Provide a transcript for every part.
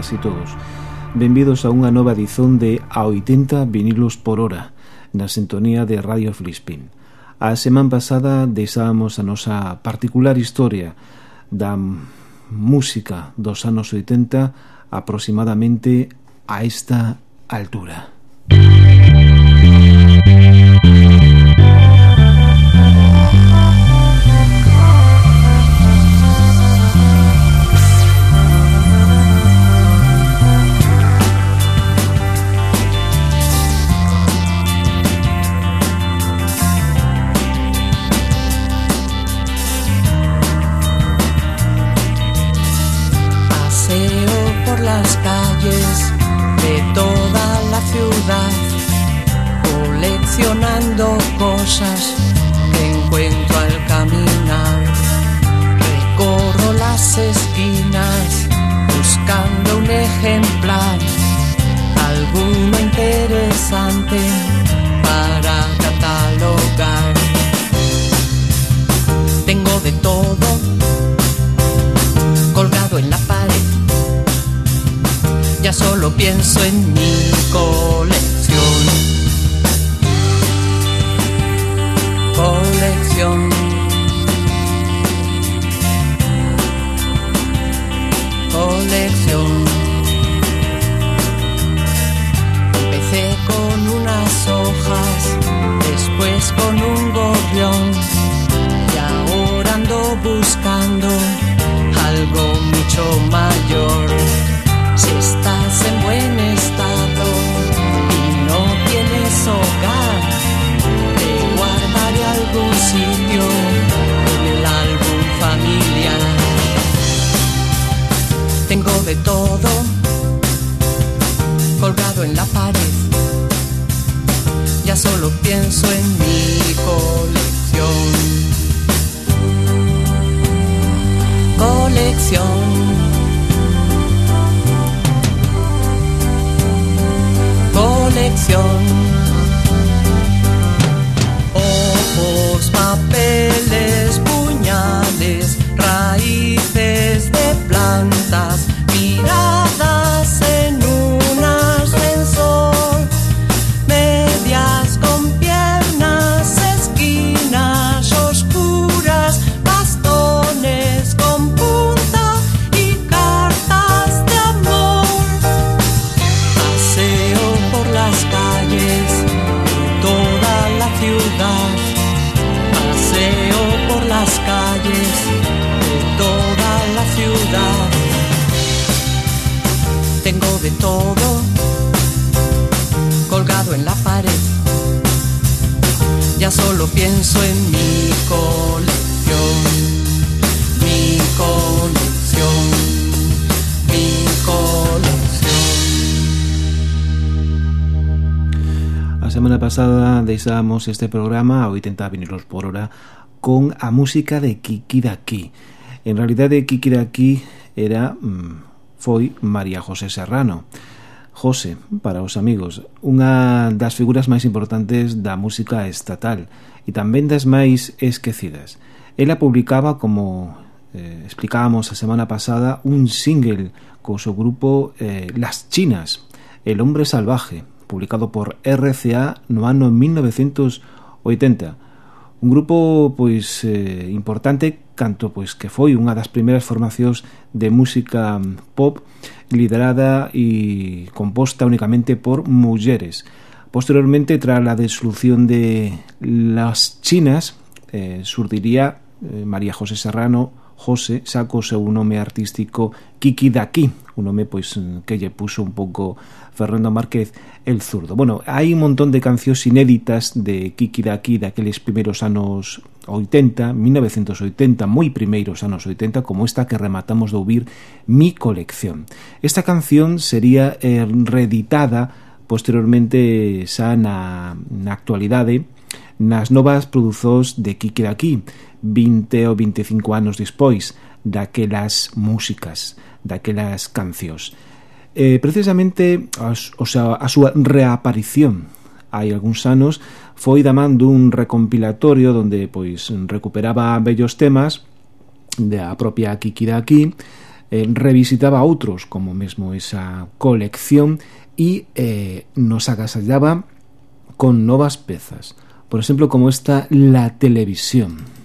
todas e todos. Benvidos a unha nova edición de A 80 vinilos por hora, na sintonía de Radio Flispin. A semana pasada deixábamos a nosa particular historia da música dos anos 80 aproximadamente a esta altura. cosas que encuentro al caminar. Recorro las esquinas buscando un ejemplar, alguno interesante para catalogar. Tengo de todo colgado en la pared, ya solo pienso en mí de todo colgado en la pared. Ya solo pienso en mi colección, mi colección, mi colección. A semana pasada deixábamos este programa a 80 vinilos por hora con a música de Kikiraki. En realidad de Kikiraki era mm, foi María José Serrano. José, para os amigos, unha das figuras máis importantes da música estatal e tamén das máis esquecidas. Ela publicaba, como eh, explicábamos a semana pasada, un single co seu grupo eh, Las Chinas, El Hombre Salvaje, publicado por RCA no ano 1980. Un grupo pois eh, importante canto pois que foi unha das primeiras formacións de música mm, pop liderada e composta únicamente por mulleres. Posteriormente, tras la disolución de las chinas, eh, surdiría eh, María José Serrano, José sacou seu nome artístico Kiki Daki, un nome pois mm, que lle puso un pouco Fernando Márquez el zurdo. Bueno, hai un montón de cancións inéditas de Kiki Daki daqueles primeiros anos 80, 1980, moi primeiros anos 80, como esta que rematamos de ouvir Mi colección. Esta canción sería eh, reeditada posteriormente xa na, na actualidade nas novas produzóns de Kiki Daki, 20 ou 25 anos despois daquelas músicas, daquelas cancións eh, precisamente as, o sea, a súa reaparición hai algúns anos foi da man dun recompilatorio onde pois recuperaba bellos temas da propia Kikira aquí eh, revisitaba outros como mesmo esa colección e eh, nos agasallaba con novas pezas. Por exemplo como esta La Televisión.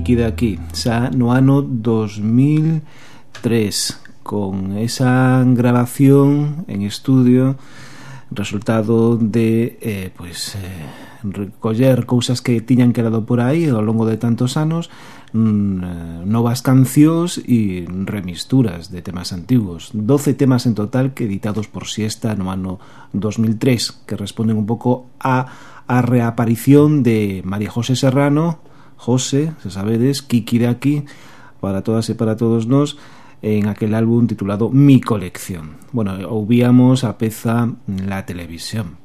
líquida aquí, xa no ano 2003, con esa grabación en estudio resultado de eh, pues, eh, recoller cousas que tiñan quedado por aí ao longo de tantos anos mm, eh, novas cancións e remisturas de temas antigos 12 temas en total que editados por Siesta no ano 2003 que responden un pouco a a reaparición de María José Serrano José, se sabedes, Kiki de aquí, para todas e para todos nós en aquel álbum titulado Mi colección. Bueno, ouvíamos a peza La televisión.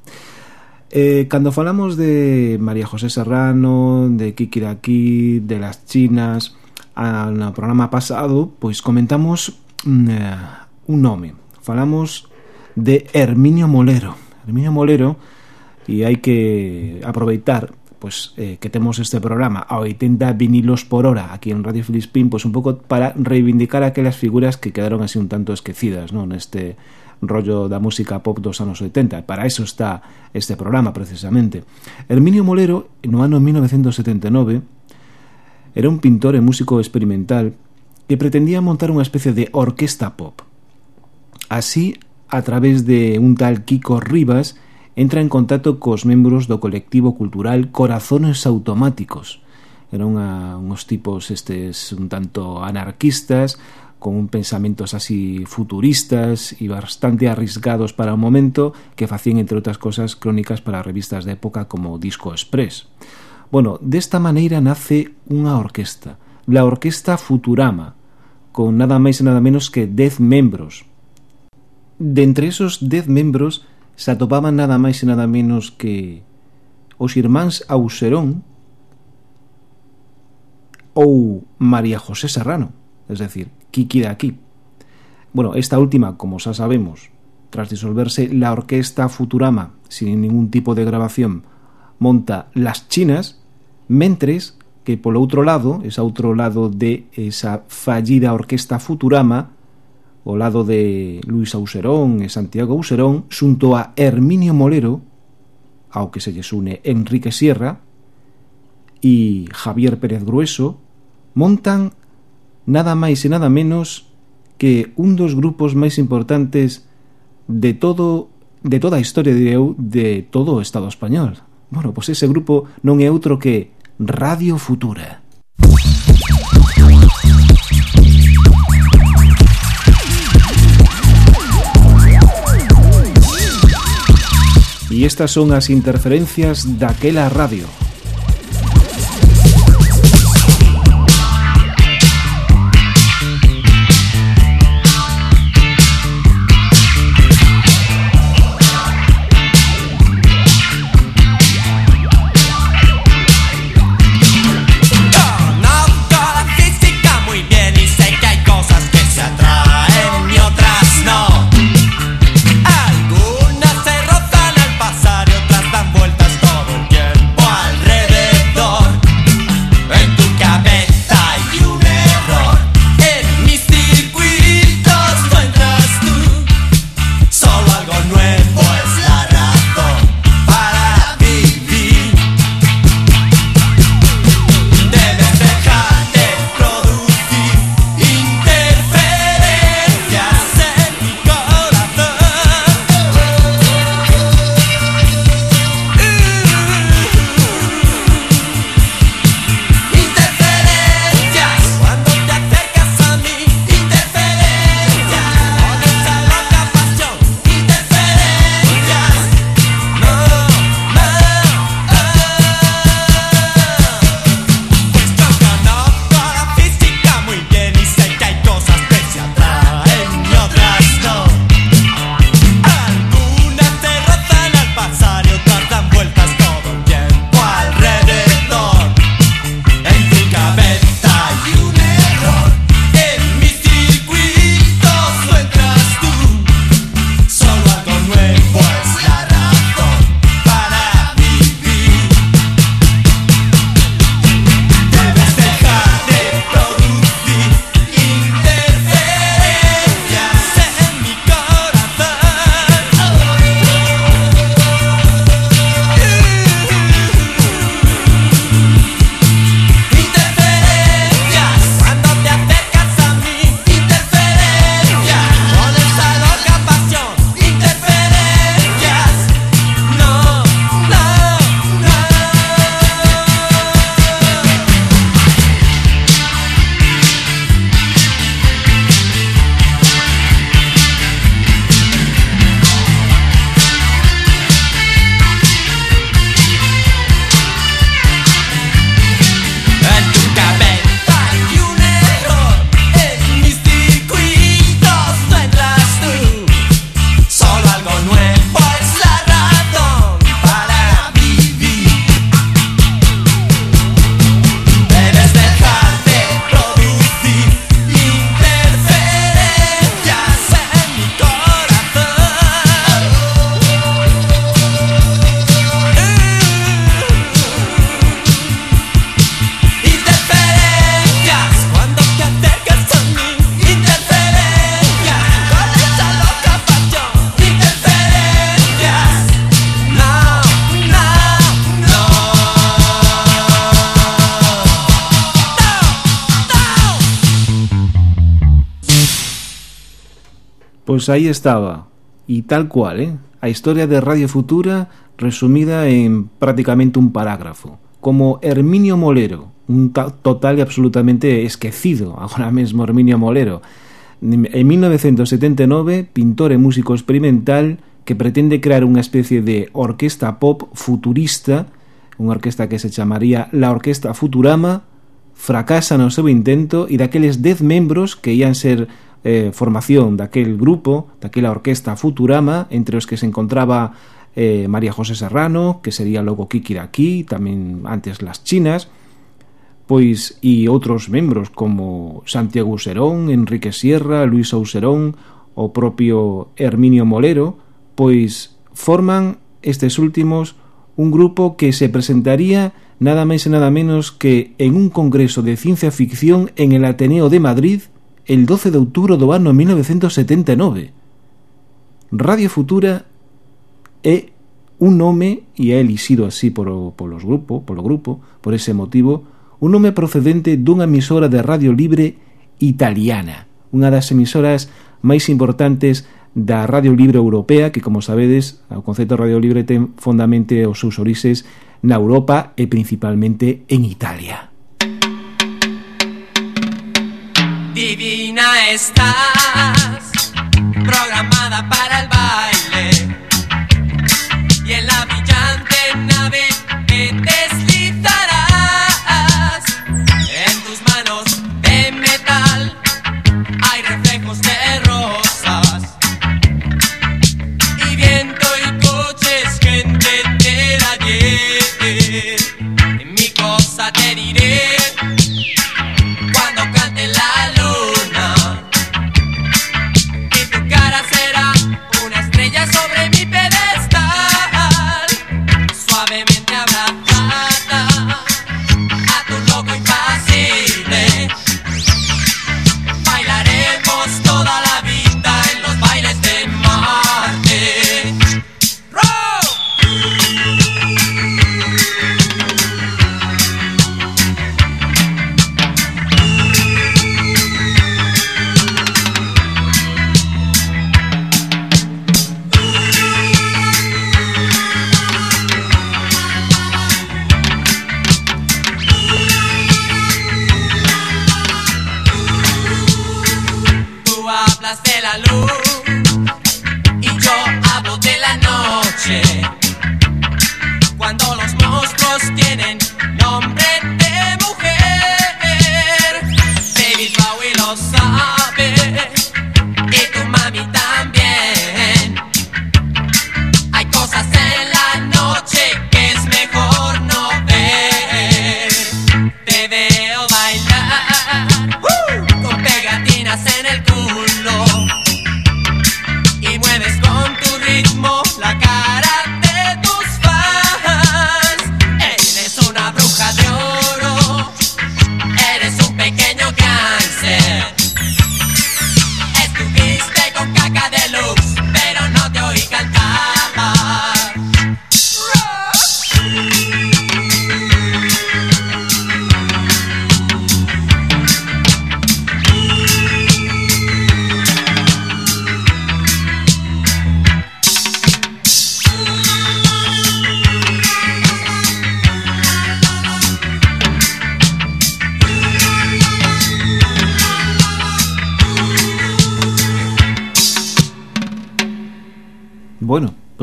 Eh, cando falamos de María José Serrano, de Kiki Daki, de las chinas, no programa pasado, pois comentamos mm, eh, un nome. Falamos de Herminio Molero. Herminio Molero, e hai que aproveitar pues eh, que temos este programa a 80 vinilos por hora aquí en Radio Filispín, pues un pouco para reivindicar aquelas figuras que quedaron así un tanto esquecidas, ¿no? neste rollo da música pop dos anos 80. Para eso está este programa, precisamente. Herminio Molero, no ano 1979, era un pintor e músico experimental que pretendía montar unha especie de orquesta pop. Así, a través de un tal Kiko Rivas, entra en contacto cos membros do colectivo cultural Corazones Automáticos. Eran unha, uns tipos estes un tanto anarquistas, con un pensamentos así futuristas e bastante arriscados para o momento que facían, entre outras cosas, crónicas para revistas de época como Disco Express. Bueno, desta maneira nace unha orquesta, la Orquesta Futurama, con nada máis e nada menos que 10 membros. De entre esos 10 membros, se atopaban nada máis e nada menos que os irmáns Auserón ou María José Serrano, es decir, Kiki de aquí. Bueno, esta última, como xa sabemos, tras disolverse la orquesta Futurama, sin ningún tipo de grabación, monta Las Chinas, mentres que polo outro lado, ese outro lado de esa fallida orquesta Futurama, ao lado de Luis Auserón e Santiago Auserón, xunto a Herminio Molero, ao que se lles une Enrique Sierra, e Javier Pérez Grueso, montan nada máis e nada menos que un dos grupos máis importantes de todo de toda a historia, de eu de todo o Estado español. Bueno, pois ese grupo non é outro que Radio Futura. Y estas son as interferencias daquela radio. Pois aí estaba, e tal cual, eh? a historia de Radio Futura resumida en prácticamente un parágrafo. Como Herminio Molero, un total e absolutamente esquecido agora mesmo Herminio Molero. En 1979, pintor e músico experimental que pretende crear unha especie de orquesta pop futurista, unha orquesta que se chamaría la Orquesta Futurama, fracasa no seu intento e daqueles 10 membros que ian ser eh, formación daquel grupo, daquela orquesta Futurama, entre os que se encontraba eh, María José Serrano, que sería logo Kiki aquí, tamén antes Las Chinas, pois e outros membros como Santiago Serón, Enrique Sierra, Luis Ouserón, o propio Herminio Molero, pois forman estes últimos un grupo que se presentaría nada máis e nada menos que en un congreso de ciencia ficción en el Ateneo de Madrid el 12 de outubro do ano 1979. Radio Futura é un nome, e é elixido así polo, polos grupo, polo grupo, por ese motivo, un nome procedente dunha emisora de radio libre italiana, unha das emisoras máis importantes da Radio Libre Europea, que, como sabedes, o concepto de Radio Libre ten fondamente os seus orixes na Europa e principalmente en Italia. Divina estás, programada para el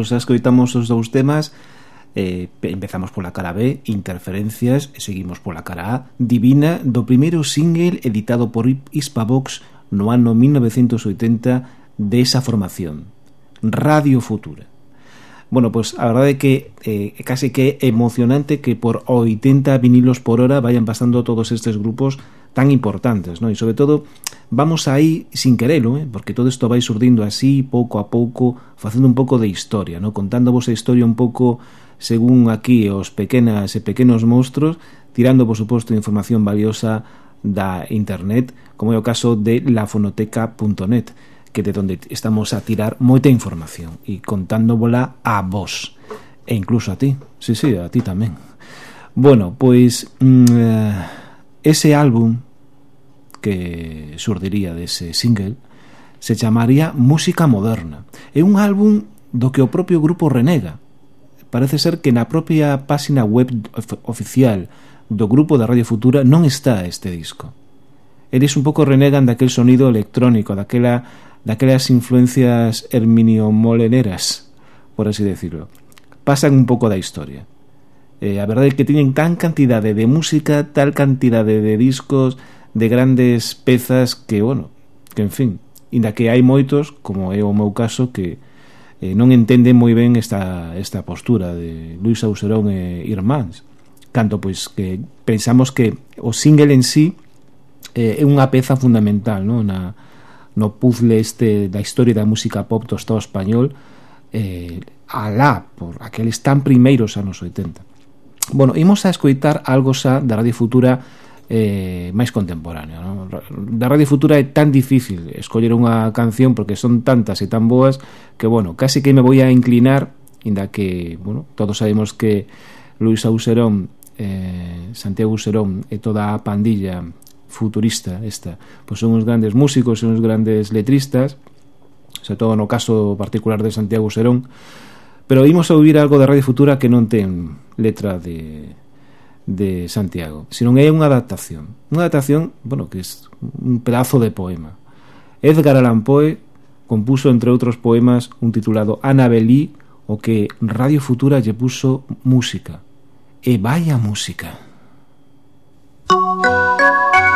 Pois xa escoitamos os dous temas eh, empezamos pola cara B, Interferencias, e seguimos pola cara A, Divina, do primeiro single editado por Hispavox no ano 1980 desa formación, Radio Futura. Bueno, pois pues, a verdade é que eh, case que é emocionante que por 80 vinilos por hora vayan pasando todos estes grupos tan importantes, non? E sobre todo vamos aí sin querelo, eh? porque todo isto vai surdindo así pouco a pouco, facendo un pouco de historia, non? Contándovos a historia un pouco según aquí os pequenas e pequenos monstruos, tirando, por suposto, información valiosa da internet, como é o caso de lafonoteca.net, que de donde estamos a tirar moita información e contándovola a vos, e incluso a ti, sí, sí, a ti tamén. Bueno, pois... Mm, eh Ese álbum que surdiría dese single se chamaría Música Moderna. É un álbum do que o propio grupo renega. Parece ser que na propia páxina web of oficial do grupo da Radio Futura non está este disco. Eles un pouco renegan daquel sonido electrónico, daquela, daquelas influencias herminio moleneras, por así decirlo. Pasan un pouco da historia. Eh, a verdade é que teñen tan cantidade de música, tal cantidade de discos, de grandes pezas que, bueno, que en fin, inda que hai moitos, como é o meu caso, que eh, non entenden moi ben esta, esta postura de Luis Auserón e Irmáns. Canto, pois, que pensamos que o single en sí eh, é unha peza fundamental non? Na, no puzzle este da historia da música pop do Estado español eh, alá por aqueles tan primeiros anos 80. Bueno, imos a escoitar algo xa da Radio Futura eh, máis contemporáneo non? da Radio Futura é tan difícil escoller unha canción porque son tantas e tan boas que bueno, case que me vou a inclinar inda que, bueno, todos sabemos que Luis Auserón eh, Santiago Auserón e toda a pandilla futurista esta, pois son uns grandes músicos e uns grandes letristas sobre todo no caso particular de Santiago Auserón pero imos a ouvir algo da Radio Futura que non ten letra de de Santiago, senón é unha adaptación. Unha adaptación, bueno, que é un pedazo de poema. Edgar Allan Poe compuso, entre outros poemas, un titulado Annabelí, o que Radio Futura lle puso música. E vaya música. Música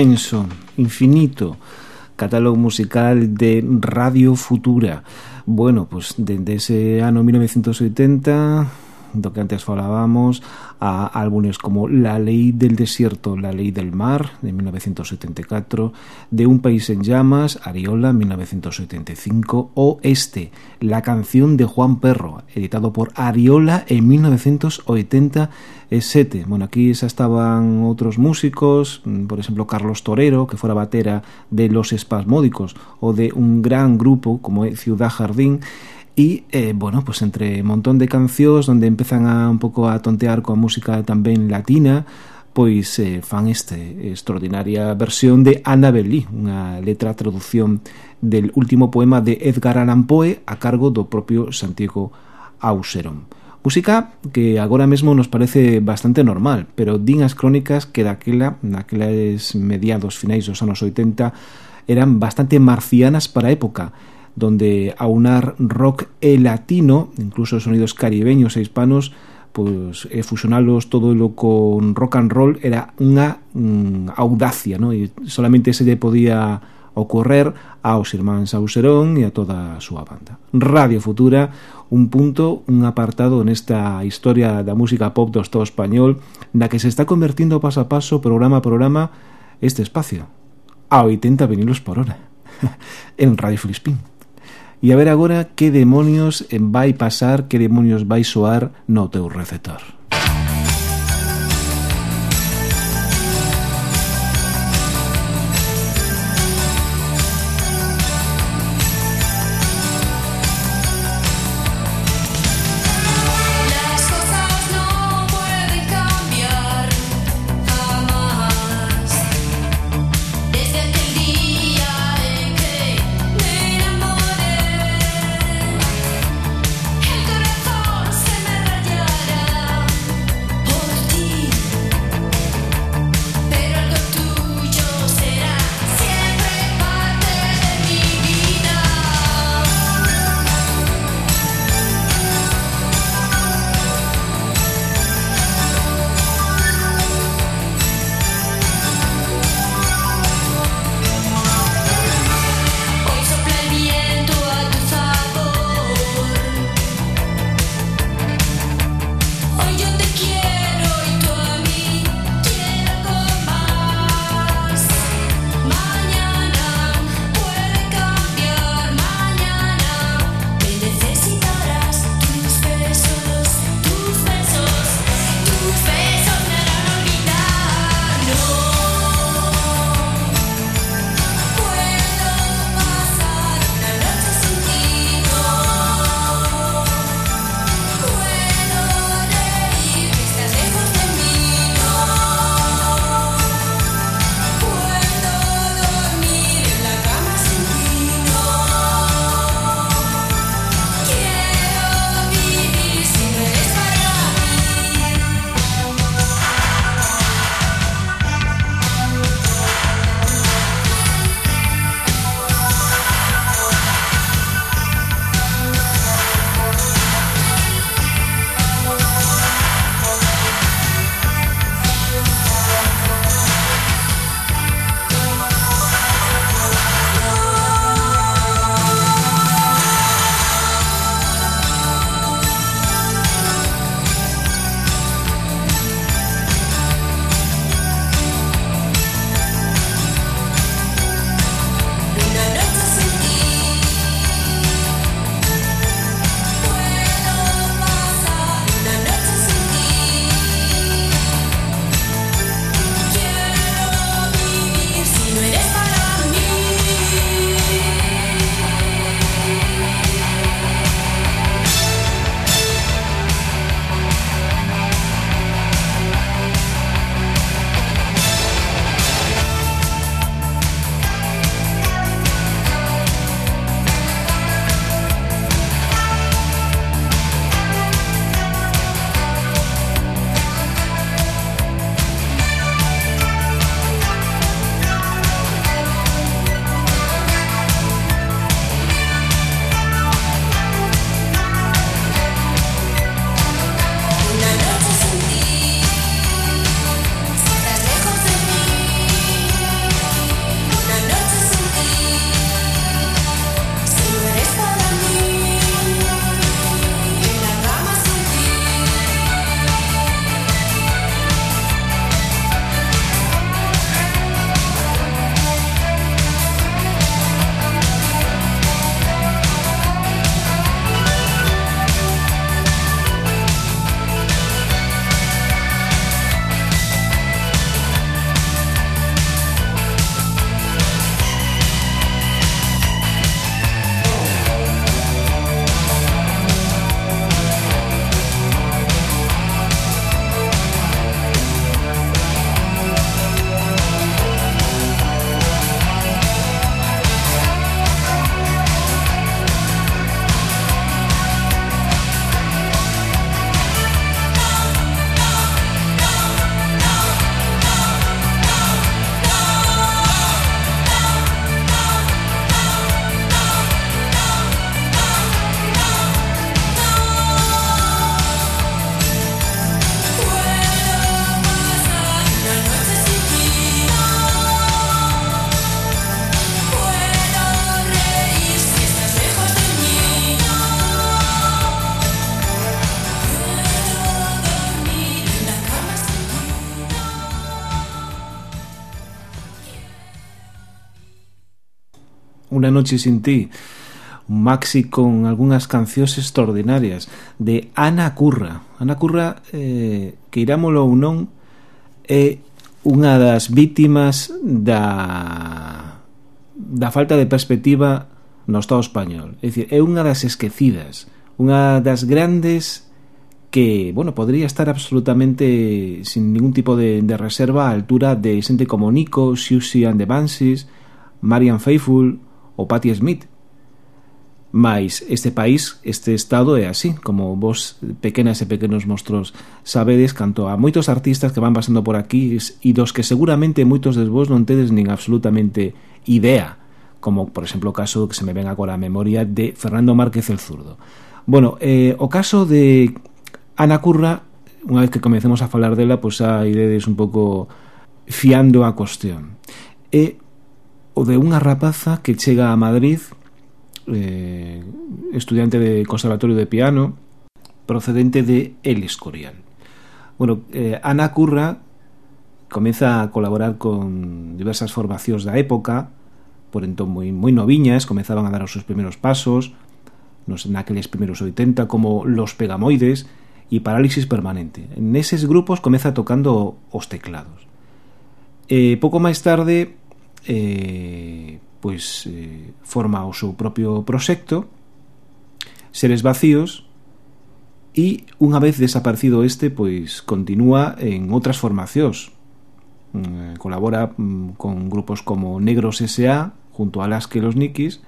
inmenso, infinito catálogo musical de Radio Futura. Bueno, pues desde ese año 1980 do que antes falábamos a álbumes como La ley del desierto, La lei del mar de 1974 De un país en llamas, Ariola 1975 o Este, La canción de Juan Perro editado por Ariola en 1987 Bueno, aquí xa estaban outros músicos mm, por exemplo Carlos Torero que fora batera de Los Espasmódicos ou de un gran grupo como é Ciudad Jardín E, eh, bueno, pues entre montón de cancións onde empezan a un pouco a tontear coa música tamén latina, pois eh, fan este extraordinaria versión de Annabel Lee, unha letra traducción del último poema de Edgar Allan Poe a cargo do propio Santiago Auseron. Música que agora mesmo nos parece bastante normal, pero din as crónicas que daquela, naqueles mediados finais dos anos 80, eran bastante marcianas para a época donde aunar rock e latino, incluso sonidos caribeños e hispanos, pois e fusionalos todo lo con rock and roll era unha mm, audacia, ¿no? e solamente se lle podía ocorrer aos irmáns Auserón e a toda a súa banda. Radio Futura, un punto, un apartado nesta historia da música pop do Estado español na que se está convertindo paso a paso, programa a programa, este espacio a 80 vinilos por hora en Radio Filispín. E a ver agora que demonios vai pasar, que demonios vai soar no teu receptor. Una noche sin ti. Un maxi con algunhas cancións extraordinarias de Ana Curra. Ana Curra, eh, que irámolo ou non, é unha das vítimas da da falta de perspectiva no Estado español. É dicir, é unha das esquecidas, unha das grandes que, bueno, podría estar absolutamente sin ningún tipo de, de reserva a altura de xente como Nico, Siouxsie and the Banshees, Marian Faithfull, ou Patti Smith. Mais este país, este estado é así, como vos pequenas e pequenos mostros sabedes canto a moitos artistas que van pasando por aquí e dos que seguramente moitos de vos non tedes nin absolutamente idea, como por exemplo o caso que se me ven agora a memoria de Fernando Márquez el Zurdo. Bueno, eh, o caso de Ana Curra, unha vez que comecemos a falar dela, pois a idedes un pouco fiando a cuestión. E o de unha rapaza que chega a Madrid eh, estudiante de conservatorio de piano procedente de El Escorial. Bueno, eh, Ana Curra comeza a colaborar con diversas formacións da época, por entón moi, moi noviñas, comezaban a dar os seus primeiros pasos, nos naqueles primeiros 80, como Los Pegamoides e Parálisis Permanente. Neses grupos comeza tocando os teclados. Eh, pouco máis tarde eh, pois eh, forma o seu propio proxecto Seres Vacíos e unha vez desaparecido este pois continúa en outras formacións mm, eh, colabora mm, con grupos como Negros S.A. junto a Las que los Nikis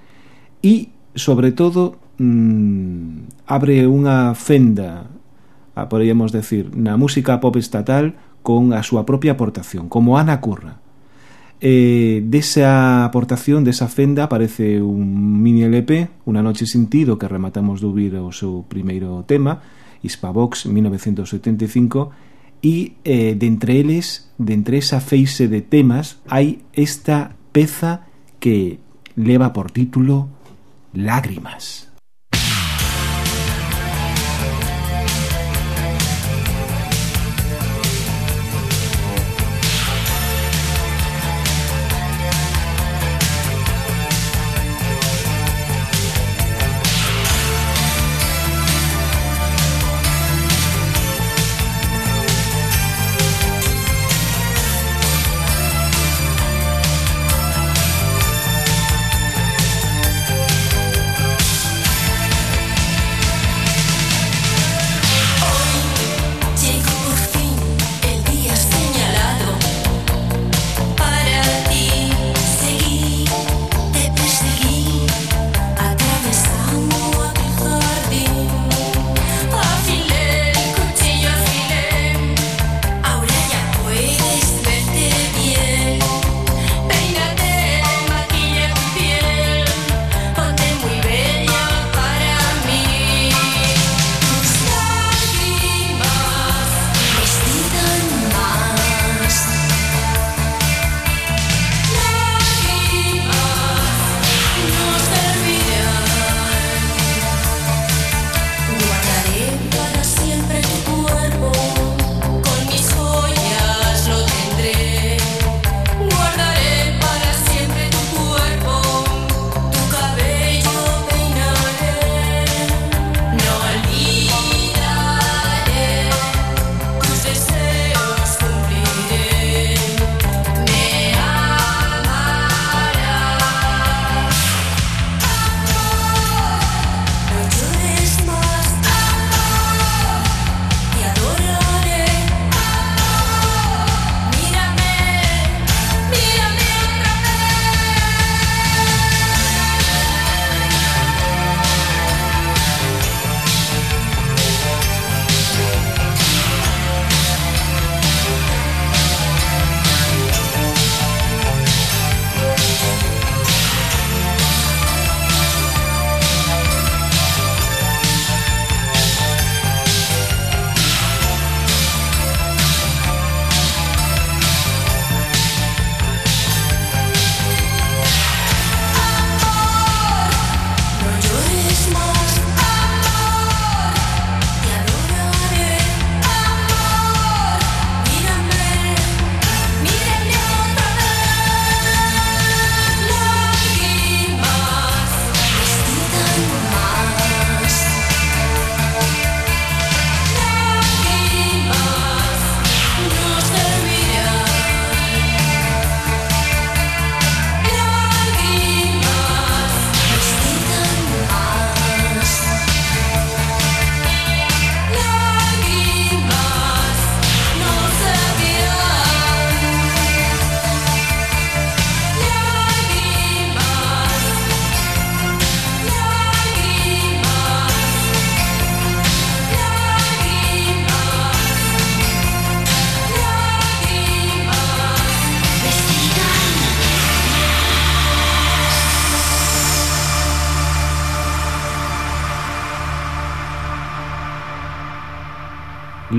e sobre todo mm, abre unha fenda a, podríamos decir, na música pop estatal con a súa propia aportación, como Ana Curra eh, desa aportación, desa fenda, aparece un mini LP, Una noche sin ti, do que rematamos de ouvir o seu primeiro tema, Hispavox 1975 e eh, de entre eles, de entre esa feixe de temas, hai esta peza que leva por título Lágrimas.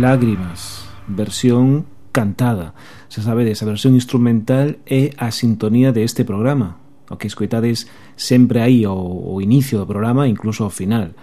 Lágrimas, versión cantada. Se sabedes, a versión instrumental é a sintonía de este programa, o que escoitades sempre aí o, o inicio do programa, incluso ao final.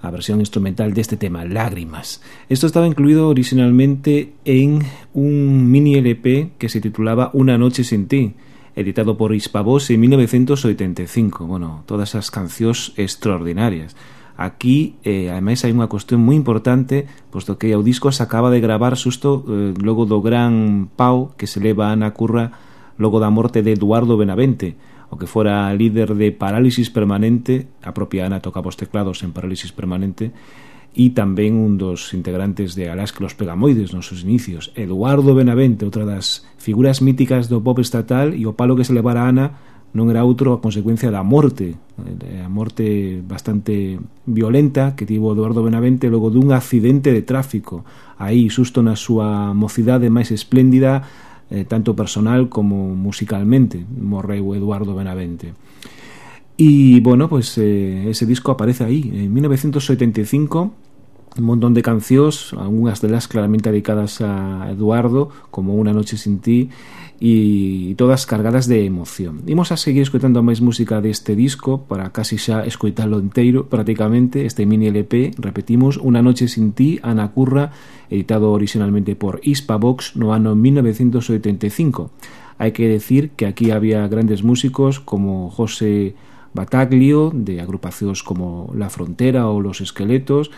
A versión instrumental deste tema, Lágrimas. Isto estaba incluído originalmente en un mini LP que se titulaba Una noche sin ti, editado por Hispavox en 1985. Bueno, todas as cancións extraordinarias. Aquí, eh, ademais, hai unha cuestión moi importante, posto que o disco se acaba de gravar susto eh, logo do gran pau que se leva a Ana Curra logo da morte de Eduardo Benavente, o que fora líder de Parálisis Permanente, a propia Ana tocaba os teclados en Parálisis Permanente, e tamén un dos integrantes de Alaska los Pegamoides nos seus inicios, Eduardo Benavente, outra das figuras míticas do pop estatal e o palo que se levara a Ana non era outro a consecuencia da morte, eh, a morte bastante violenta que tivo Eduardo Benavente logo dun accidente de tráfico. Aí, susto na súa mocidade máis espléndida, eh, tanto personal como musicalmente, morreu Eduardo Benavente. E, bueno, pues eh, ese disco aparece aí, en 1975, un montón de cancións, algunhas delas claramente dedicadas a Eduardo, como Una noche sin ti, e todas cargadas de emoción. Imos a seguir escoitando máis música deste disco para casi xa escoitalo inteiro prácticamente este mini LP, repetimos, Una noche sin ti, Ana Curra, editado originalmente por Hispavox no ano 1985. Hai que decir que aquí había grandes músicos como José Bataglio, de agrupacións como La Frontera ou Los Esqueletos,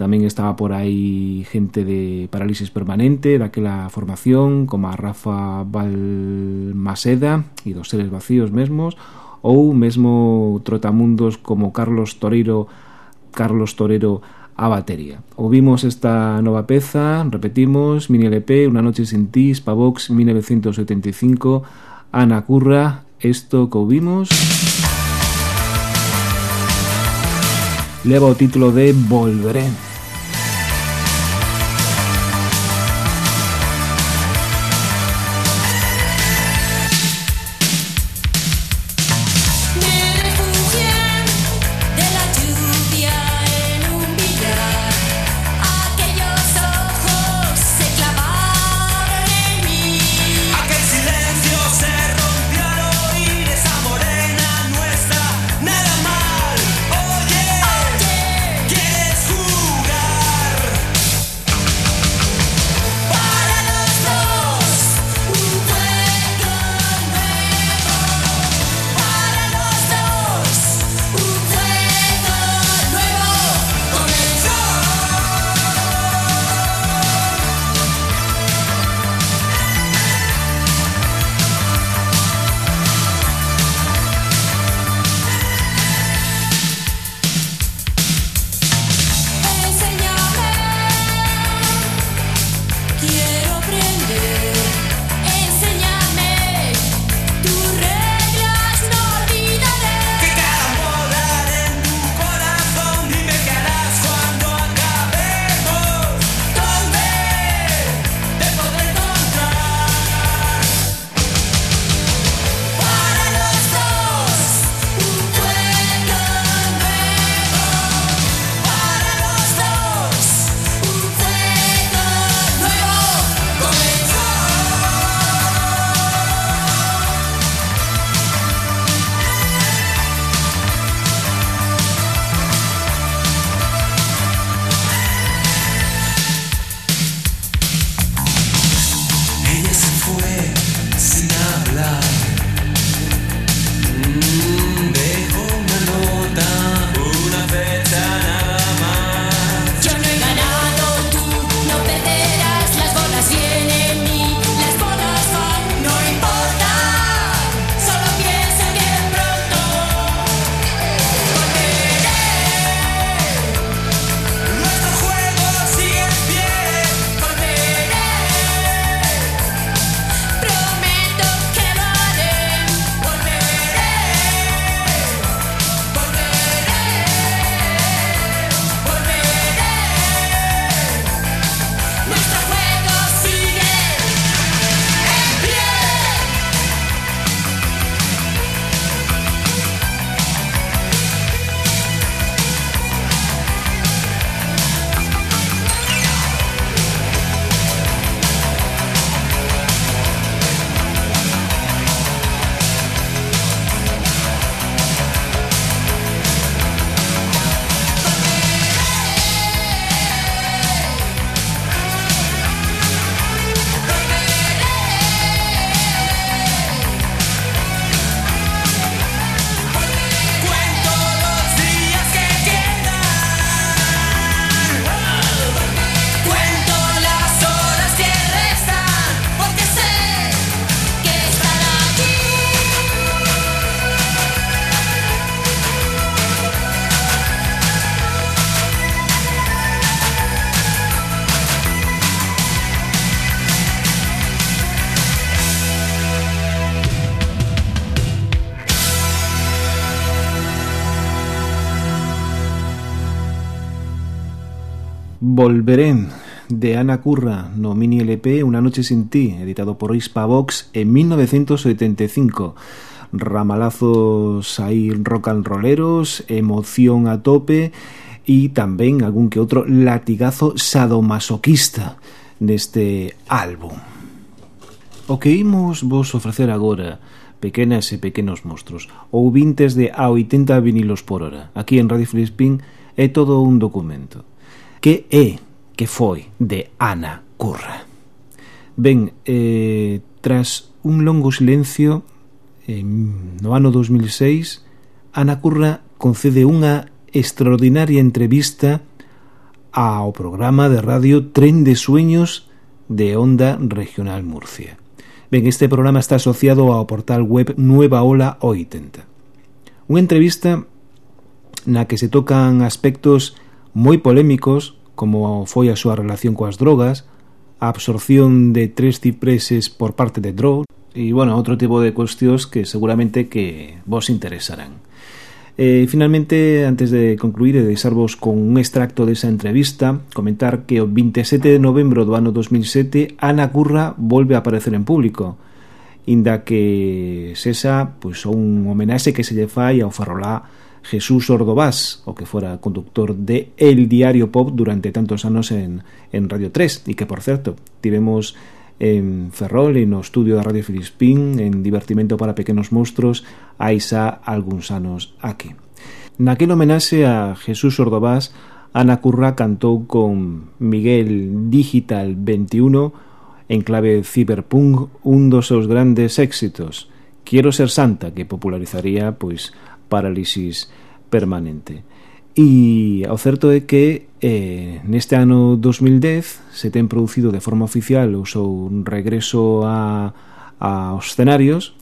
Tamén estaba por aí gente de Parálisis Permanente, daquela formación, como a Rafa Balmaseda e dos Seres Vacíos mesmos, ou mesmo trotamundos como Carlos Torero Carlos Torero a batería. Ouvimos esta nova peza, repetimos, mini LP, Una noche sin ti, Spavox 1975, Ana Curra, esto que ouvimos... leva o título de Volveré. Volveré de Ana Curra no mini LP Una noche sin ti, editado por Hispavox en 1975. Ramalazos aí rock and rolleros, emoción a tope e tamén algún que outro latigazo sadomasoquista neste álbum. O que imos vos ofrecer agora pequenas e pequenos monstruos, ou vintes de a 80 vinilos por hora. Aquí en Radio Filispín é todo un documento que é que foi de Ana Curra. Ben, eh, tras un longo silencio eh, no ano 2006, Ana Curra concede unha extraordinaria entrevista ao programa de radio Tren de Sueños de Onda Regional Murcia. Ben, este programa está asociado ao portal web Nueva Ola 80. Unha entrevista na que se tocan aspectos moi polémicos, como foi a súa relación coas drogas, a absorción de tres cipreses por parte de Drog, e, bueno, outro tipo de cuestións que seguramente que vos interesarán. E, finalmente, antes de concluir e deixarvos con un extracto desa entrevista, comentar que o 27 de novembro do ano 2007 Ana Curra volve a aparecer en público, inda que sesa pois, un homenaxe que se lle fai ao Ferrolá Jesús Ordovás, o que fuera conductor de El Diario Pop durante tantos anos en, en Radio 3, e que, por certo, tivemos en Ferrol, e no estudio da Radio Filispín, en Divertimento para Pequenos Monstros, hai xa algúns anos aquí. Naquel homenaxe a Jesús Ordovás, Ana Curra cantou con Miguel Digital 21 en clave cyberpunk un dos seus grandes éxitos, Quiero ser santa, que popularizaría pois parálisis permanente. E ao certo é que eh, neste ano 2010 se ten producido de forma oficial o seu regreso a, aos escenarios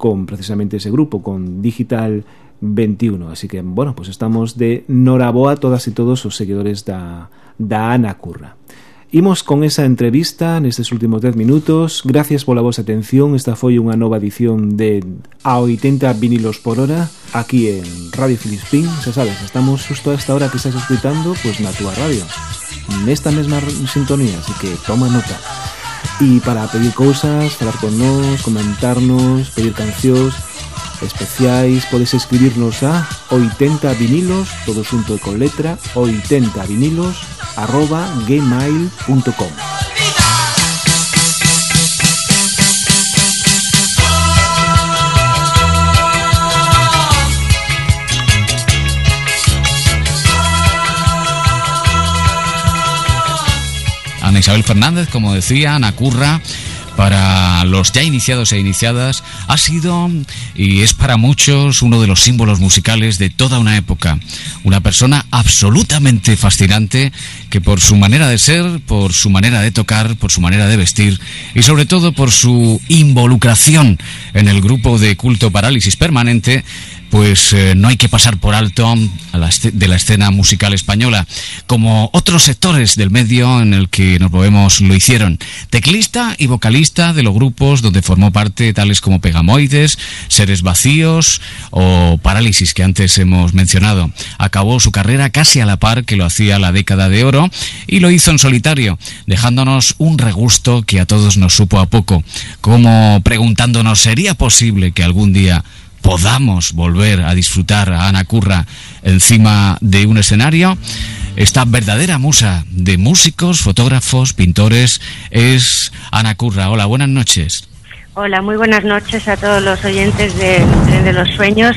con precisamente ese grupo, con Digital 21. Así que, bueno, pues estamos de noraboa todas e todos os seguidores da, da Ana Curra. Imos con esa entrevista nestes últimos 10 minutos. Gracias pola vosa atención. Esta foi unha nova edición de A 80 vinilos por hora aquí en Radio Filispín. Xa sabes, estamos xusto a esta hora que estás escutando pois pues, na túa radio. Nesta mesma sintonía, así que toma nota. E para pedir cousas, falar con nós, comentarnos, pedir cancións, especiais, podes escribirnos a 80 vinilos, todo xunto con letra, 80 vinilos, arroba gmail.com Ana Isabel Fernández, como decía, Ana Curra, para los ya iniciados e iniciadas ha sido y es para muchos uno de los símbolos musicales de toda una época. Una persona absolutamente fascinante que por su manera de ser, por su manera de tocar, por su manera de vestir y sobre todo por su involucración en el grupo de culto Parálisis Permanente pues eh, no hay que pasar por alto de la escena musical española, como otros sectores del medio en el que nos movemos lo hicieron. Teclista y vocalista de los grupos donde formó parte tales como Pegamoides, Seres Vacíos o Parálisis que antes hemos mencionado. Acabó su carrera casi a la par que lo hacía la década de oro y lo hizo en solitario, dejándonos un regusto que a todos nos supo a poco, como preguntándonos ¿sería posible que algún día podamos volver a disfrutar a Ana Curra encima de un escenario. Esta verdadera musa de músicos, fotógrafos, pintores es Ana Curra. Hola, buenas noches. Hola, muy buenas noches a todos los oyentes de Tren de los Sueños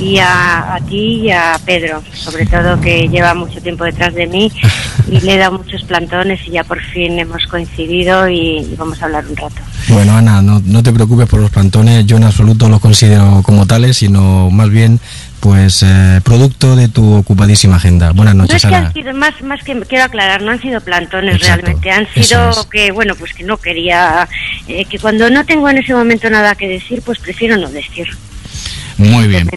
y a, a, ti y a Pedro, sobre todo que lleva mucho tiempo detrás de mí y le he dado muchos plantones y ya por fin hemos coincidido y, y vamos a hablar un rato. Bueno, Ana, no, no te preocupes por los plantones, yo en absoluto los considero como tales, sino más bien pues eh, producto de tu ocupadísima agenda. Buenas noches, no es que Ana. han sido más, más que quiero aclarar, no han sido plantones Exacto, realmente, han sido es. que bueno, pues que no quería, eh, que cuando no tengo en ese momento nada que decir, pues prefiero no decir. Muy bien.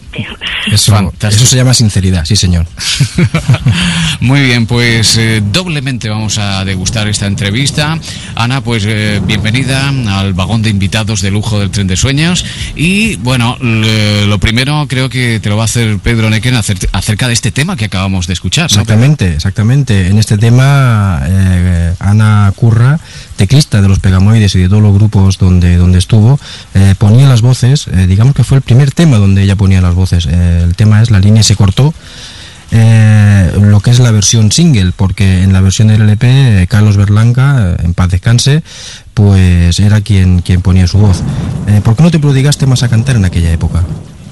Eso, eso se llama sinceridad, sí señor. Muy bien, pues eh, doblemente vamos a degustar esta entrevista. Ana, pues eh, bienvenida al vagón de invitados de lujo del tren de sueños. Y bueno, le- lo primero creo que te lo va a hacer Pedro Nequén acer- acerca de este tema que acabamos de escuchar. ¿no, Pedro? Exactamente, exactamente. En este tema, eh, Ana Curra, teclista de los Pegamoides y de todos los grupos donde, donde estuvo, eh, ponía las voces, eh, digamos que fue el primer tema donde ella ponía las voces. Eh, el tema es La línea se cortó. eh, lo que es la versión single, porque en la versión del LP, eh, Carlos Berlanga, en paz descanse, pues era quien, quien ponía su voz. ¿Por qué no te prodigaste más a cantar en aquella época?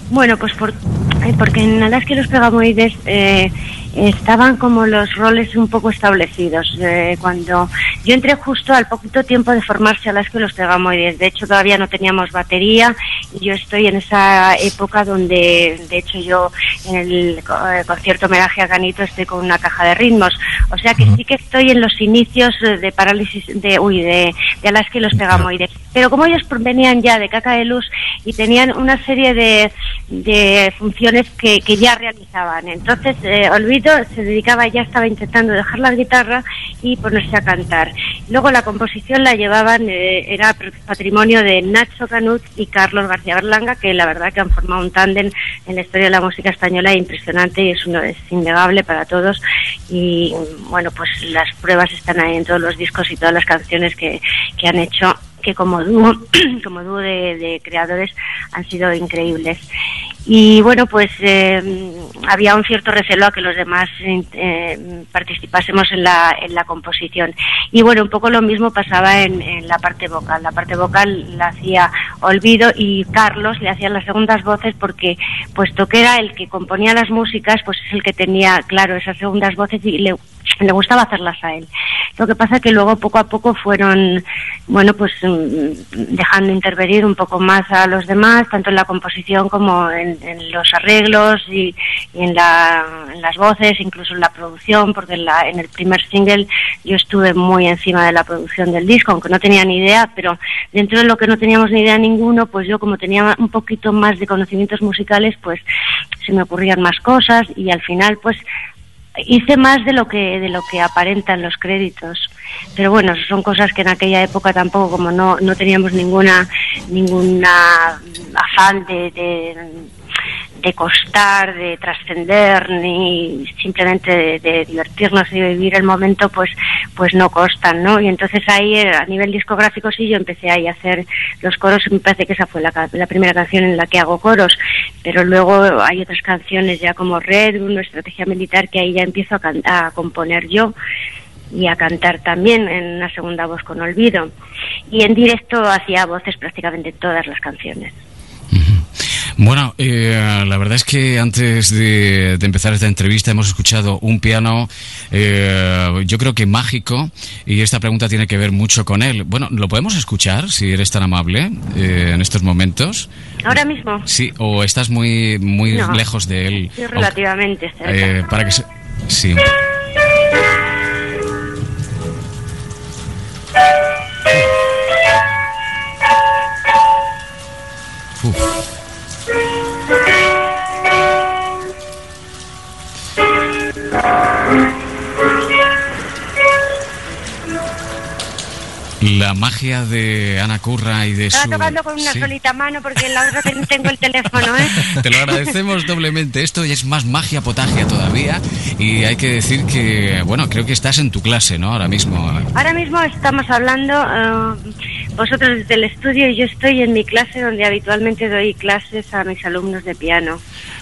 Bueno, pues por, eh, porque en Alaska y los Pegamoides eh, estaban como los roles un poco establecidos. Eh, cuando yo entré justo al poquito tiempo de formarse Alaska y los Pegamoides, de hecho todavía no teníamos batería y yo estoy en esa época donde, de hecho yo en el eh, concierto homenaje a Canito estoy con una caja de ritmos. O sea que sí que estoy en los inicios de parálisis de, uy, de, de Alaska y los Pegamoides. Pero como ellos venían ya de Caca de Luz y tenían una serie de, de funciones que, que ya realizaban. Entonces, eh, Olvido se dedicaba, ya estaba intentando dejar la guitarra y ponerse a cantar. Luego la composición la llevaban, eh, era patrimonio de Nacho Canut y Carlos García Berlanga, que la verdad que han formado un tándem en la historia de la música española impresionante y es, uno, es innegable para todos. Y bueno, pues las pruebas están ahí en todos los discos y todas las canciones que, que han hecho que como dúo, como dúo de, de creadores han sido increíbles. Y bueno, pues eh, había un cierto recelo a que los demás eh, participásemos en la, en la composición. Y bueno, un poco lo mismo pasaba en, en la parte vocal. La parte vocal la hacía Olvido y Carlos le hacían las segundas voces porque, puesto que era el que componía las músicas, pues es el que tenía, claro, esas segundas voces y le, le gustaba hacerlas a él. Lo que pasa que luego poco a poco fueron, bueno, pues mm, dejando intervenir un poco más a los demás, tanto en la composición como en, en los arreglos y, y en, la, en las voces, incluso en la producción, porque en, la, en el primer single yo estuve muy encima de la producción del disco, aunque no tenía ni idea, pero dentro de lo que no teníamos ni idea ninguno, pues yo como tenía un poquito más de conocimientos musicales, pues se me ocurrían más cosas y al final pues hice más de lo que de lo que aparentan los créditos. Pero bueno son cosas que en aquella época tampoco como no no teníamos ninguna ninguna afán de, de, de costar de trascender ni simplemente de, de divertirnos y vivir el momento pues pues no costan no y entonces ahí eh, a nivel discográfico sí yo empecé ahí a hacer los coros me parece que esa fue la, primera canción en la que hago coros. Pero luego hay otras canciones ya como Red una estrategia militar que ahí ya empiezo a, a componer yo y a cantar también en una segunda voz con olvido. Y en directo hacía voces prácticamente todas las canciones Bueno, eh, la verdad es que antes de, de empezar esta entrevista hemos escuchado un piano, eh, yo creo que mágico, y esta pregunta tiene que ver mucho con él. Bueno, ¿lo podemos escuchar, si eres tan amable, eh, en estos momentos? ahora mismo Sí, o estás muy, muy No. lejos de él. sí, relativamente cerca. Eh, para que se... Sí. Uf. La magia de Ana Curra y de Estaba su... tocando con una Sí. solita mano porque en la otra ten- tengo el teléfono, ¿eh? Te lo agradecemos doblemente. Esto es más magia potagia todavía. Y hay que decir que, bueno, creo que estás en tu clase, ¿no? Ahora mismo. Ahora mismo estamos hablando, eh, vosotros desde el estudio y yo estoy en mi clase donde habitualmente doy clases a mis alumnos de piano.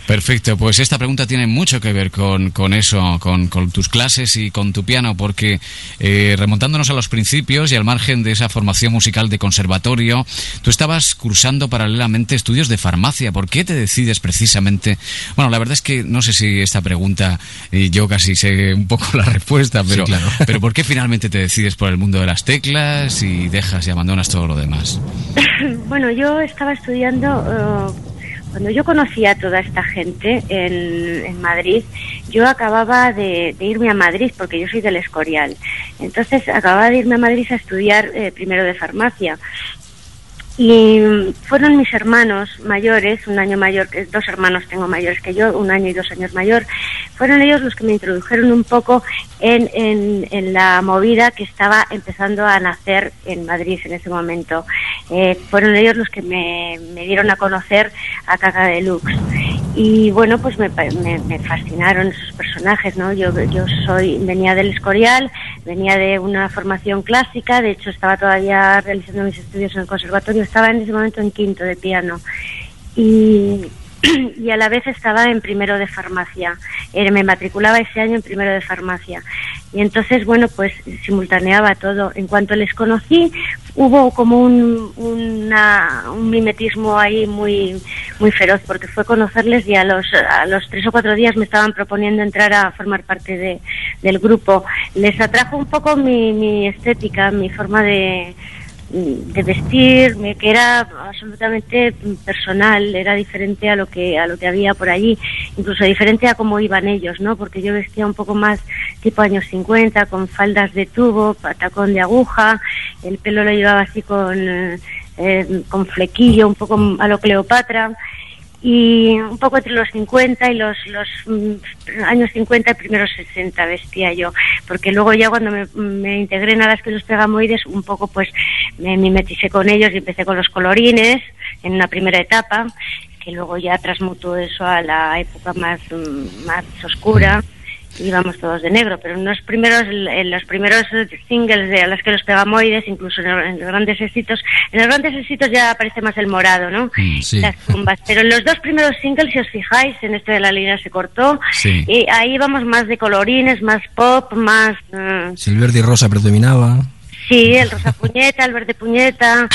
Perfecto, pues esta pregunta tiene mucho que ver con, con eso, con, con tus clases y con tu piano, porque eh, remontándonos a los principios y al margen de esa formación musical de conservatorio, tú estabas cursando paralelamente estudios de farmacia. ¿Por qué te decides precisamente? Bueno, la verdad es que no sé si esta pregunta eh, yo casi sé un poco la respuesta, pero, claro. pero ¿por qué finalmente te decides por el mundo de las teclas y dejas y abandonas todo lo demás? Bueno, yo estaba estudiando, eh, cuando yo conocí a toda esta gente en, Madrid, yo acababa de, de irme a Madrid, porque yo soy del Escorial. Entonces acababa de irme a Madrid a estudiar eh, primero de farmacia. Y fueron mis hermanos mayores, un año mayor, dos hermanos tengo mayores que yo, un año y dos años mayor, fueron ellos los que me introdujeron un poco en, en, en la movida que estaba empezando a nacer en Madrid en ese momento. Eh, fueron ellos los que me, me dieron a conocer a Caca Deluxe. Y bueno, pues me, me, me fascinaron esos personajes, ¿no? Yo, yo soy, venía del Escorial, venía de una formación clásica, de hecho estaba todavía realizando mis estudios en el conservatorio, estaba en ese momento en quinto de piano. Y, y a la vez estaba en primero de farmacia. Eh, me matriculaba ese año en primero de farmacia. Y entonces, bueno, pues simultaneaba todo. En cuanto les conocí, hubo como un, una- un mimetismo ahí muy, muy feroz, porque fue conocerles y a los, a los tres o cuatro días me estaban proponiendo entrar a formar parte de, del grupo. Les atrajo un poco mi, mi estética, mi forma de, de vestir, que era absolutamente personal, era diferente a lo que a lo que había por allí, incluso diferente a cómo iban ellos, ¿no? Porque yo vestía un poco más tipo años 50, con faldas de tubo, patacón de aguja, el pelo lo llevaba así con eh, eh, con flequillo, un poco a lo Cleopatra y un poco entre los 50 y los, los mm, años 50 y primeros 60 vestía yo, porque luego ya cuando me, me integré en Alas que los pegamoides, un poco pues me mimeticé con ellos y empecé con los colorines en una primera etapa, que luego ya transmutó eso a la época más, mm, más oscura íbamos todos de negro, pero en los primeros, en los primeros singles de a las que los pegamoides, incluso en, los grandes éxitos, en los grandes éxitos ya aparece más el morado, ¿no? Mm, sí. Las tumbas. Pero en los dos primeros singles, si os fijáis, en esto de la línea se cortó, Sí. y ahí vamos más de colorines, más pop, más... Si el verde y rosa predominaba. Sí, el rosa puñeta, el verde puñeta.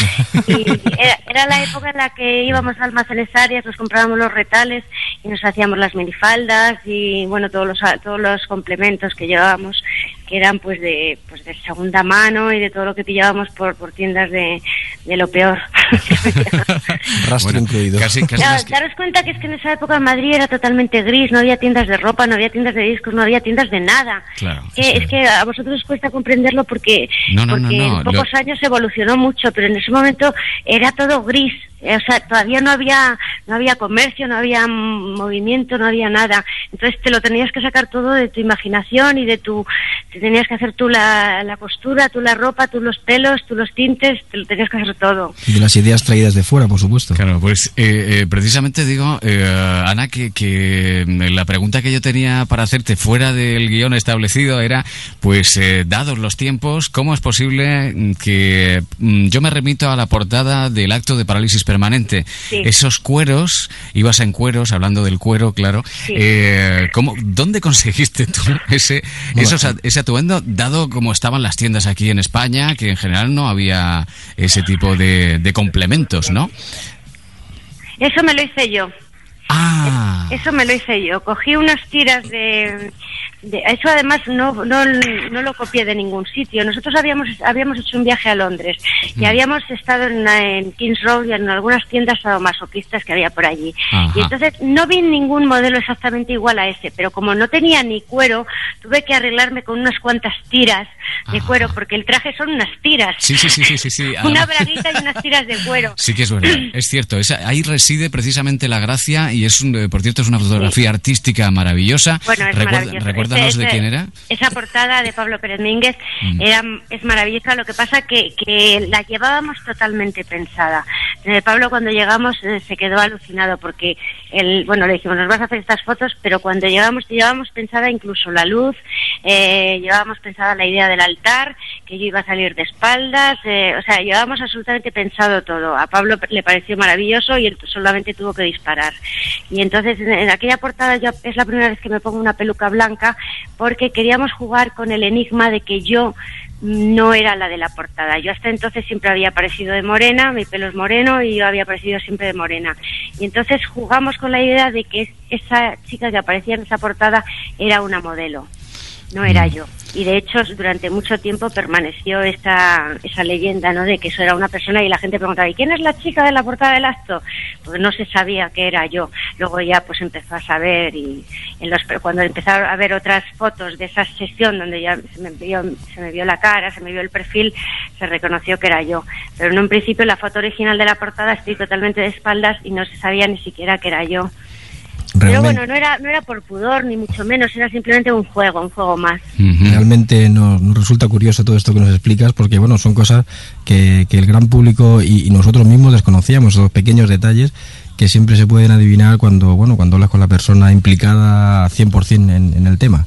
Y era, era la época en la que íbamos a almacenes Arias, nos comprábamos los retales y nos hacíamos las minifaldas y bueno, todos los, todos los complementos que llevábamos, que eran pues de, pues de segunda mano y de todo lo que pillábamos por, por tiendas de, de lo peor. Rastro Bueno, incluido. casi, casi Claro, que- daros cuenta que es que en esa época en Madrid era totalmente gris, no había tiendas de ropa, no había tiendas de discos, no había tiendas de nada. Claro, Que- sí. Es que a vosotros os cuesta comprenderlo porque, No, no, no, porque no, en pocos lo- años evolucionó mucho, pero en ese momento era todo gris. Eh, O sea, todavía no había, no había comercio, no había movimiento, no había nada. Entonces te lo tenías que sacar todo de tu imaginación y de tu, te tenías que hacer tú la, la costura, tú la ropa, tú los pelos, tú los tintes, te lo tenías que hacer todo. Y de las ideas traídas de fuera, por supuesto. Claro, pues eh, eh, precisamente digo, eh, Ana, que, que mm, la pregunta que yo tenía para hacerte fuera del guion establecido era, pues, eh, dados los tiempos, ¿cómo es posible mm, que mm, yo me remito a la portada del acto de parálisis permanente? Sí. Esos cueros, ibas en cueros, hablando del cuero, claro. Sí. Eh, ¿cómo, ¿Dónde conseguiste tú ese, Bueno, esos a- ese atuendo, dado como estaban las tiendas aquí en España, que en general no había ese tipo de, de complementos, ¿no? Eso me lo hice yo. Ah, Eso me lo hice yo. Cogí unas tiras de... de- eso además no, no, no lo copié de ningún sitio. Nosotros habíamos, habíamos hecho un viaje a Londres y habíamos estado en, King's Road y en algunas tiendas sadomasoquistas que había por allí. Ajá. Y entonces no vi ningún modelo exactamente igual a ese, pero como no tenía ni cuero, tuve que arreglarme con unas cuantas tiras de Ajá. cuero, porque el traje son unas tiras. sí, sí, sí, sí, sí. sí. Una braguita y unas tiras de cuero. Sí que es verdad, es cierto. ahí reside precisamente la gracia y es, un, eh, por cierto, es una fotografía artística maravillosa. Bueno, es Recuerda- maravilloso. Recuérdanos Ese- de ese- quién era. Esa portada de Pablo Pérez Mínguez Mm. era, es maravillosa. Lo que pasa que, que la llevábamos totalmente pensada. Eh, Pablo cuando llegamos eh, se quedó alucinado porque él, bueno, le dijimos, nos vas a hacer estas fotos, pero cuando llegamos, llevábamos pensada incluso la luz, eh, llevábamos pensada la idea del altar, que yo iba a salir de espaldas, eh, o sea, llevábamos absolutamente pensado todo. A Pablo le pareció maravilloso y él solamente tuvo que disparar. Y entonces en, aquella portada yo es la primera vez que me pongo una peluca blanca porque queríamos jugar con el enigma de que yo no era la de la portada. Yo hasta entonces siempre había aparecido de morena, mi pelo es moreno y yo había aparecido siempre de morena. Y entonces jugamos con la idea de que es- esa chica que aparecía en esa portada era una modelo. No era yo. Y de hecho, durante mucho tiempo permaneció esta, esa leyenda, ¿no? De que eso era una persona y la gente preguntaba, ¿y quién es la chica de la portada del acto? Pues no se sabía que era yo. Luego ya pues empezó a saber y en los, cuando empezaron a ver otras fotos de esa sesión donde ya se me, vio, se me vio la cara, se me vio el perfil, se reconoció que era yo. Pero en un principio la foto original de la portada estoy totalmente de espaldas y no se sabía ni siquiera que era yo. Pero bueno, no era, no era por pudor, ni mucho menos, era simplemente un juego, un juego más. Realmente nos, resulta curioso todo esto que nos explicas, porque bueno, son cosas que, que el gran público y, nosotros mismos desconocíamos, esos pequeños detalles que siempre se pueden adivinar cuando, bueno, cuando hablas con la persona implicada 100% en, en el tema.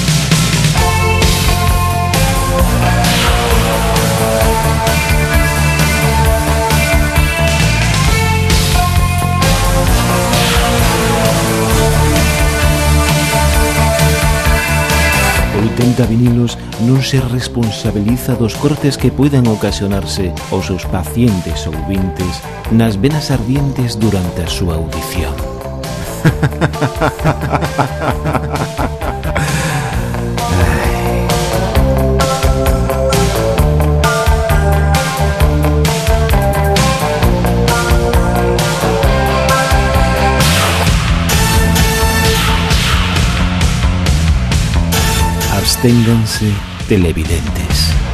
venta vinilos non se responsabiliza dos cortes que poidan ocasionarse aos seus pacientes ou vintes nas venas ardientes durante a súa audición. manténganse televidentes.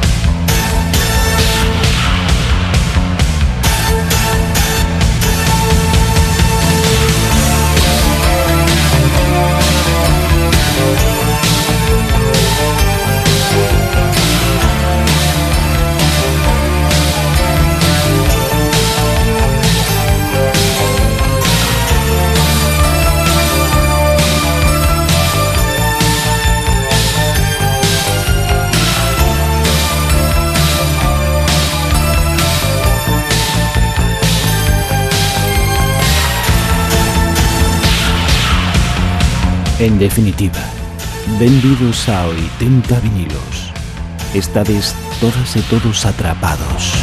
En definitiva, benvidos a 80 vinilos. Estades todas e todos atrapados.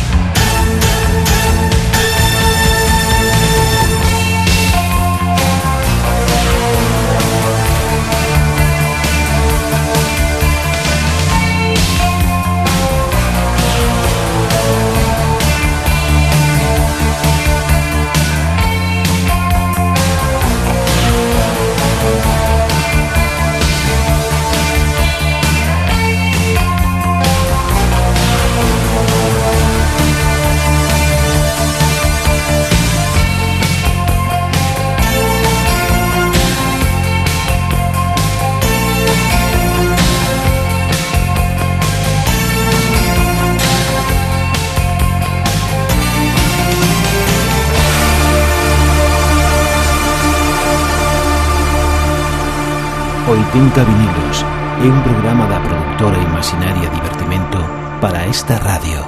Pinta Vinilos é un programa da productora Imaginaria Divertimento para esta radio.